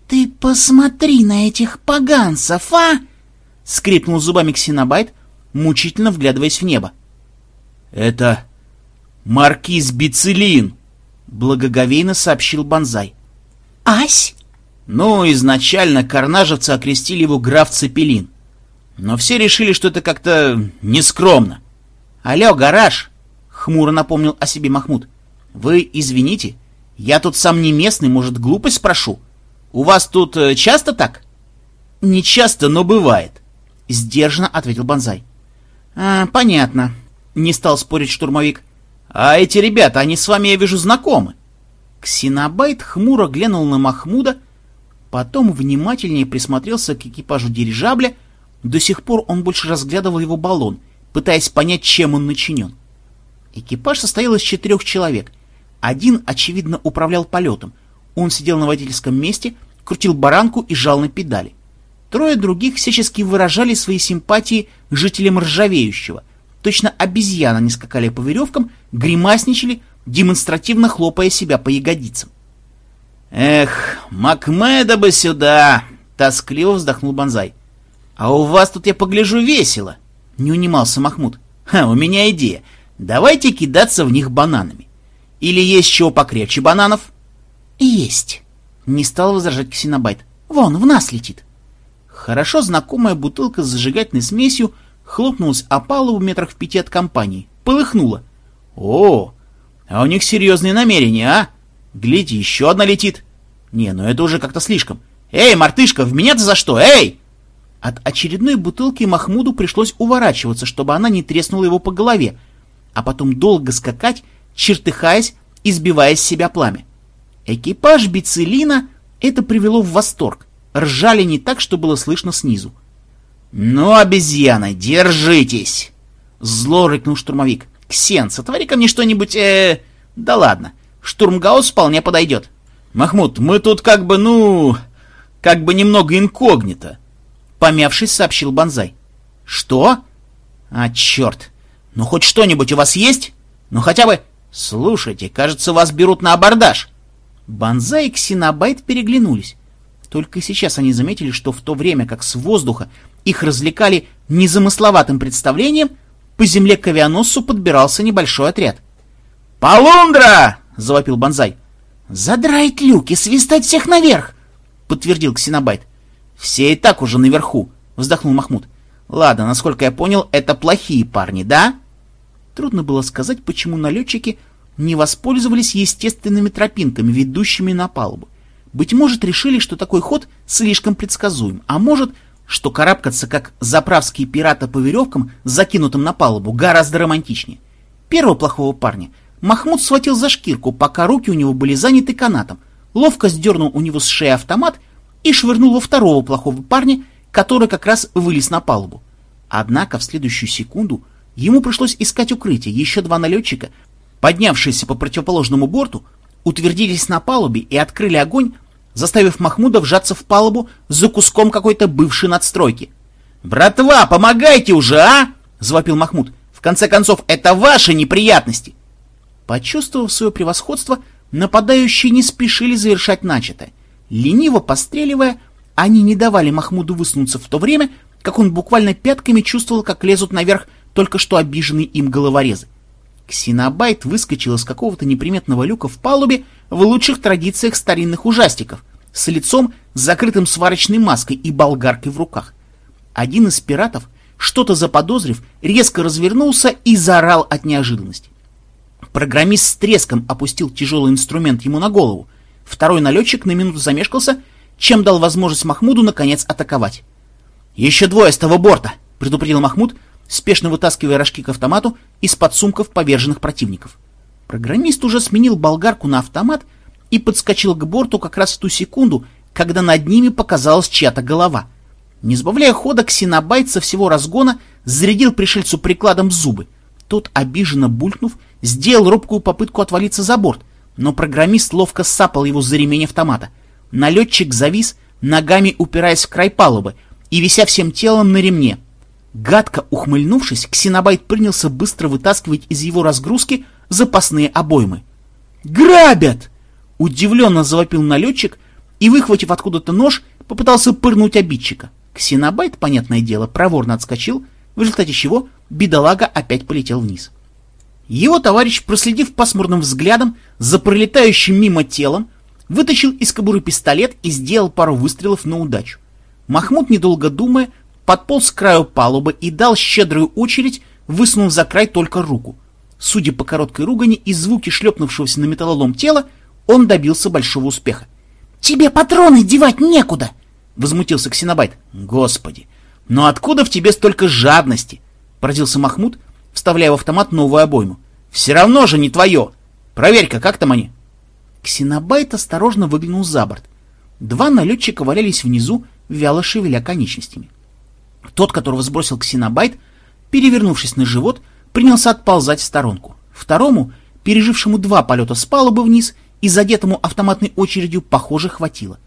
«Ты посмотри на этих поганцев, а!» — скрипнул зубами Ксенобайт, мучительно вглядываясь в небо. «Это маркиз Бицелин!» — благоговейно сообщил Бонзай. «Ась?» Ну, изначально карнажевцы окрестили его граф Цепелин. Но все решили, что это как-то нескромно. «Алло, гараж!» — хмуро напомнил о себе Махмуд. «Вы извините, я тут сам не местный, может, глупость спрошу?» У вас тут э, часто так? Не часто, но бывает, сдержанно ответил Бонзай. А, понятно, не стал спорить штурмовик. А эти ребята, они с вами, я вижу, знакомы. Ксенобайт хмуро глянул на Махмуда, потом внимательнее присмотрелся к экипажу дирижабля. До сих пор он больше разглядывал его баллон, пытаясь понять, чем он начинен. Экипаж состоял из четырех человек. Один, очевидно, управлял полетом — он сидел на водительском месте, крутил баранку и жал на педали. Трое других всячески выражали свои симпатии жителям ржавеющего. Точно обезьяны не скакали по веревкам, гримасничали, демонстративно хлопая себя по ягодицам. «Эх, Макмеда бы сюда!» — тоскливо вздохнул Бонзай. «А у вас тут, я погляжу, весело!» — не унимался Махмуд. «Ха, у меня идея. Давайте кидаться в них бананами. Или есть чего покрепче бананов?» «Есть!» — не стал возражать Ксенобайт. «Вон, в нас летит!» Хорошо знакомая бутылка с зажигательной смесью хлопнулась о палубу метрах в пяти от компании. Полыхнула. «О, а у них серьезные намерения, а? Гляди, еще одна летит. Не, ну это уже как-то слишком. Эй, мартышка, в меня-то за что? Эй! От очередной бутылки Махмуду пришлось уворачиваться, чтобы она не треснула его по голове, а потом долго скакать, чертыхаясь и сбивая с себя пламя. Экипаж Бицелина это привело в восторг. Ржали не так, что было слышно снизу. «Ну, обезьяны, держитесь!» Зло рыкнул штурмовик. «Ксен, сотвори ко мне что-нибудь, э... Да ладно, штурмгаус вполне подойдет». «Махмуд, мы тут как бы, ну... Как бы немного инкогнито», — помявшись, сообщил Бонзай. «Что? А, черт! Ну, хоть что-нибудь у вас есть? Ну, хотя бы... Слушайте, кажется, вас берут на абордаж». Бонзай и Ксенобайт переглянулись. Только сейчас они заметили, что в то время как с воздуха их развлекали незамысловатым представлением, по земле к авианосцу подбирался небольшой отряд. «Полундра!» — завопил Бонзай. «Задрать люки, свистать всех наверх!» — подтвердил Ксенобайт. «Все и так уже наверху», — вздохнул Махмуд. «Ладно, насколько я понял, это плохие парни, да?» Трудно было сказать, почему налетчики не воспользовались естественными тропинками, ведущими на палубу. Быть может, решили, что такой ход слишком предсказуем, а может, что карабкаться, как заправские пираты по веревкам, закинутым на палубу, гораздо романтичнее. Первого плохого парня Махмуд схватил за шкирку, пока руки у него были заняты канатом, ловко сдернул у него с шеи автомат и швырнул во второго плохого парня, который как раз вылез на палубу. Однако в следующую секунду ему пришлось искать укрытие. Еще два налетчика, поднявшиеся по противоположному борту, утвердились на палубе и открыли огонь заставив Махмуда вжаться в палубу за куском какой-то бывшей надстройки. «Братва, помогайте уже, а!» — завопил Махмуд. «В конце концов, это ваши неприятности!» Почувствовав свое превосходство, нападающие не спешили завершать начатое. Лениво постреливая, они не давали Махмуду высунуться в то время, как он буквально пятками чувствовал, как лезут наверх только что обиженные им головорезы. Ксенобайт выскочил из какого-то неприметного люка в палубе в лучших традициях старинных ужастиков, с лицом, закрытым сварочной маской и болгаркой в руках. Один из пиратов, что-то заподозрив, резко развернулся и заорал от неожиданности. Программист с треском опустил тяжелый инструмент ему на голову. Второй налетчик на минуту замешкался, чем дал возможность Махмуду наконец атаковать. «Еще двое с того борта!» — предупредил Махмуд, спешно вытаскивая рожки к автомату из-под сумков поверженных противников. Программист уже сменил болгарку на автомат и подскочил к борту как раз в ту секунду, когда над ними показалась чья-то голова. Не сбавляя хода, ксенобайт со всего разгона зарядил пришельцу прикладом в зубы. Тот, обиженно булькнув, сделал робкую попытку отвалиться за борт, но программист ловко сапал его за ремень автомата. Налетчик завис, ногами упираясь в край палубы и вися всем телом на ремне. Гадко ухмыльнувшись, ксенобайт принялся быстро вытаскивать из его разгрузки запасные обоймы. «Грабят!» — удивленно завопил налетчик и, выхватив откуда-то нож, попытался пырнуть обидчика. Ксенобайт, понятное дело, проворно отскочил, в результате чего бедолага опять полетел вниз. Его товарищ, проследив пасмурным взглядом за пролетающим мимо телом, вытащил из кобуры пистолет и сделал пару выстрелов на удачу. Махмуд, недолго думая, подполз к краю палубы и дал щедрую очередь, высунув за край только руку. Судя по короткой ругани и звуке шлепнувшегося на металлолом тела, он добился большого успеха. «Тебе патроны девать некуда!» — возмутился Ксенобайт. «Господи, но откуда в тебе столько жадности?» — поразился Махмуд, вставляя в автомат новую обойму. «Все равно же не твое! Проверь-ка, как там они?» Ксенобайт осторожно выглянул за борт. Два налетчика валялись внизу, вяло шевеля конечностями. Тот, которого сбросил ксенобайт, перевернувшись на живот, принялся отползать в сторонку. Второму, пережившему два полета с палубы вниз и задетому автоматной очередью, похоже, хватило.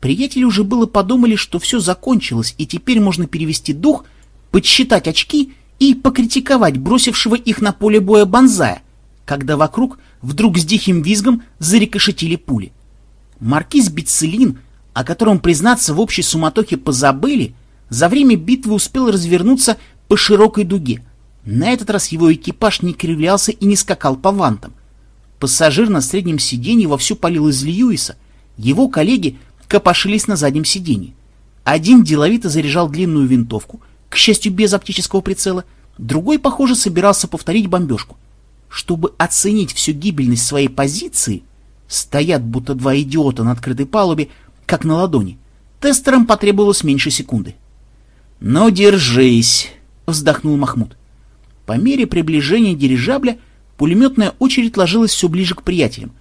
Приятели уже было подумали, что все закончилось, и теперь можно перевести дух, подсчитать очки и покритиковать бросившего их на поле боя банзая, когда вокруг вдруг с диким визгом зарикошетили пули. Маркиз Бицелин, о котором, признаться, в общей суматохе позабыли, за время битвы успел развернуться по широкой дуге. На этот раз его экипаж не кривлялся и не скакал по вантам. Пассажир на среднем сиденье вовсю палил из Льюиса, его коллеги копошились на заднем сиденье. Один деловито заряжал длинную винтовку, к счастью, без оптического прицела, другой, похоже, собирался повторить бомбежку. Чтобы оценить всю гибельность своей позиции, стоят, будто два идиота на открытой палубе, как на ладони. Тестерам потребовалось меньше секунды. «Ну, держись!» — вздохнул Махмуд. По мере приближения дирижабля пулеметная очередь ложилась все ближе к приятелям.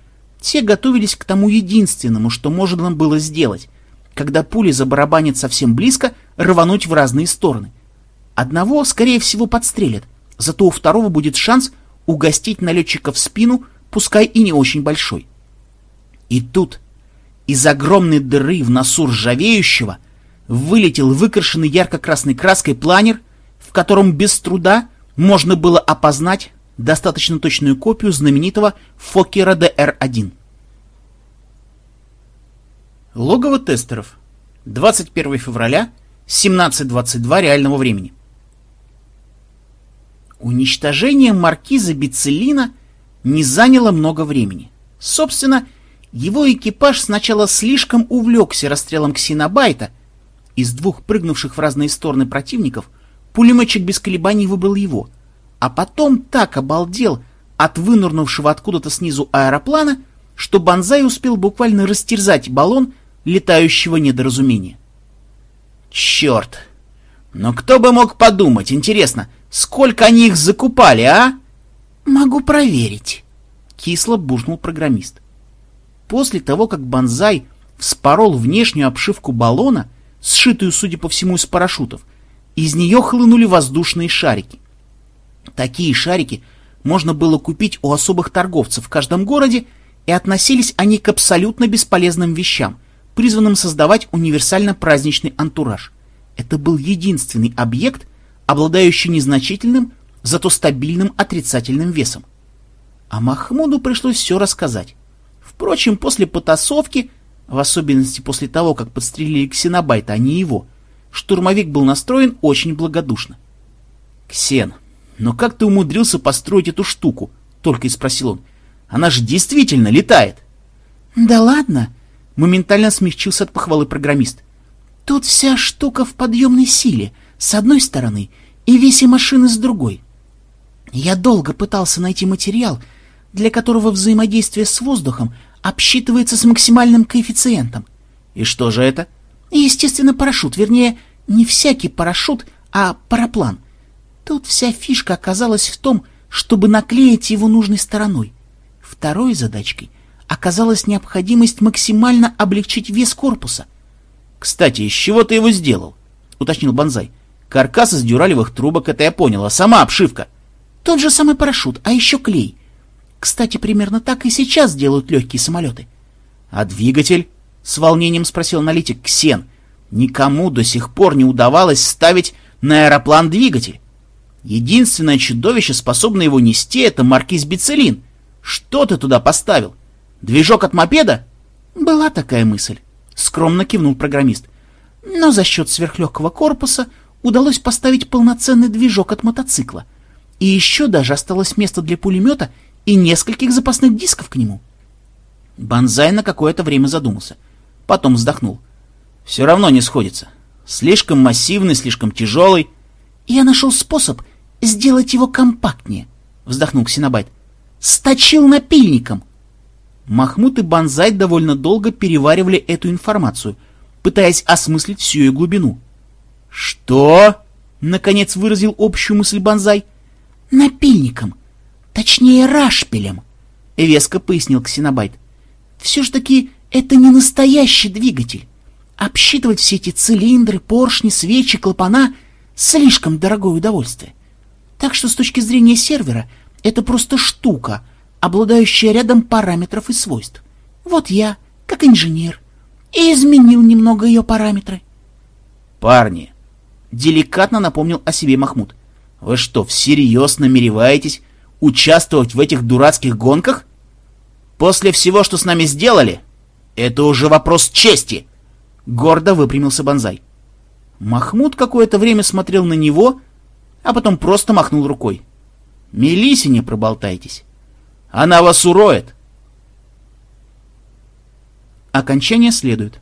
Те готовились к тому единственному, что можно было сделать. Когда пули забарабанят совсем близко, рвануть в разные стороны. Одного, скорее всего, подстрелят, зато у второго будет шанс угостить налетчика в спину, пускай и не очень большой. И тут из огромной дыры в носу ржавеющего вылетел выкрашенный ярко-красной краской планер, в котором без труда можно было опознать достаточно точную копию знаменитого Фоккера ДР-1. Логово тестеров. 21 февраля, 17.22 реального времени. Уничтожение маркиза Бицеллина не заняло много времени. Собственно, его экипаж сначала слишком увлекся расстрелом ксенобайта. Из двух прыгнувших в разные стороны противников пулеметчик без колебаний выбрал его, а потом так обалдел от вынырнувшего откуда-то снизу аэроплана, что Банзай успел буквально растерзать баллон летающего недоразумения. Черт! Но кто бы мог подумать, интересно, сколько они их закупали, а? Могу проверить, кисло бушнул программист. После того, как Банзай вспорол внешнюю обшивку баллона, сшитую, судя по всему, из парашютов, из нее хлынули воздушные шарики. Такие шарики можно было купить у особых торговцев в каждом городе, и относились они к абсолютно бесполезным вещам, призванным создавать универсально-праздничный антураж. Это был единственный объект, обладающий незначительным, зато стабильным отрицательным весом. А Махмуду пришлось все рассказать. Впрочем, после потасовки, в особенности после того, как подстрелили Ксенобайта, а не его, штурмовик был настроен очень благодушно. «Ксен, но как ты умудрился построить эту штуку?» — только и спросил он. «Она же действительно летает!» «Да ладно!» — моментально смягчился от похвалы программист. «Тут вся штука в подъемной силе, с одной стороны, и весе машины с другой. Я долго пытался найти материал, для которого взаимодействие с воздухом обсчитывается с максимальным коэффициентом. И что же это? Естественно, парашют, вернее, не всякий парашют, а параплан. Тут вся фишка оказалась в том, чтобы наклеить его нужной стороной. Второй задачкой оказалась необходимость максимально облегчить вес корпуса. «Кстати, из чего ты его сделал?» — уточнил Бонзай. «Каркас из дюралевых трубок, это я понял, а сама обшивка?» «Тот же самый парашют, а еще клей. Кстати, примерно так и сейчас делают легкие самолеты. — А двигатель? — с волнением спросил аналитик Ксен. Никому до сих пор не удавалось ставить на аэроплан двигатель. Единственное чудовище, способное его нести, это маркиз Бицелин. Что ты туда поставил? Движок от мопеда? Была такая мысль, скромно кивнул программист. Но за счет сверхлегкого корпуса удалось поставить полноценный движок от мотоцикла. И еще даже осталось место для пулемета и нескольких запасных дисков к нему. Банзай на какое-то время задумался. Потом вздохнул. Все равно не сходится. Слишком массивный, слишком тяжелый. Я нашел способ сделать его компактнее, вздохнул Ксенобайт. Сточил напильником. Махмуд и Банзай довольно долго переваривали эту информацию, пытаясь осмыслить всю ее глубину. «Что?» — наконец выразил общую мысль Банзай. «Напильником», Точнее, рашпилем, — веско пояснил Ксенобайт. Все ж таки это не настоящий двигатель. Обсчитывать все эти цилиндры, поршни, свечи, клапана — слишком дорогое удовольствие. Так что с точки зрения сервера это просто штука, обладающая рядом параметров и свойств. Вот я, как инженер, и изменил немного ее параметры. «Парни!» — деликатно напомнил о себе Махмуд. «Вы что, всерьез намереваетесь участвовать в этих дурацких гонках? После всего, что с нами сделали, это уже вопрос чести!» Гордо выпрямился Бонзай. Махмуд какое-то время смотрел на него, а потом просто махнул рукой. «Мелисе не проболтайтесь. Она вас уроет!» Окончание следует.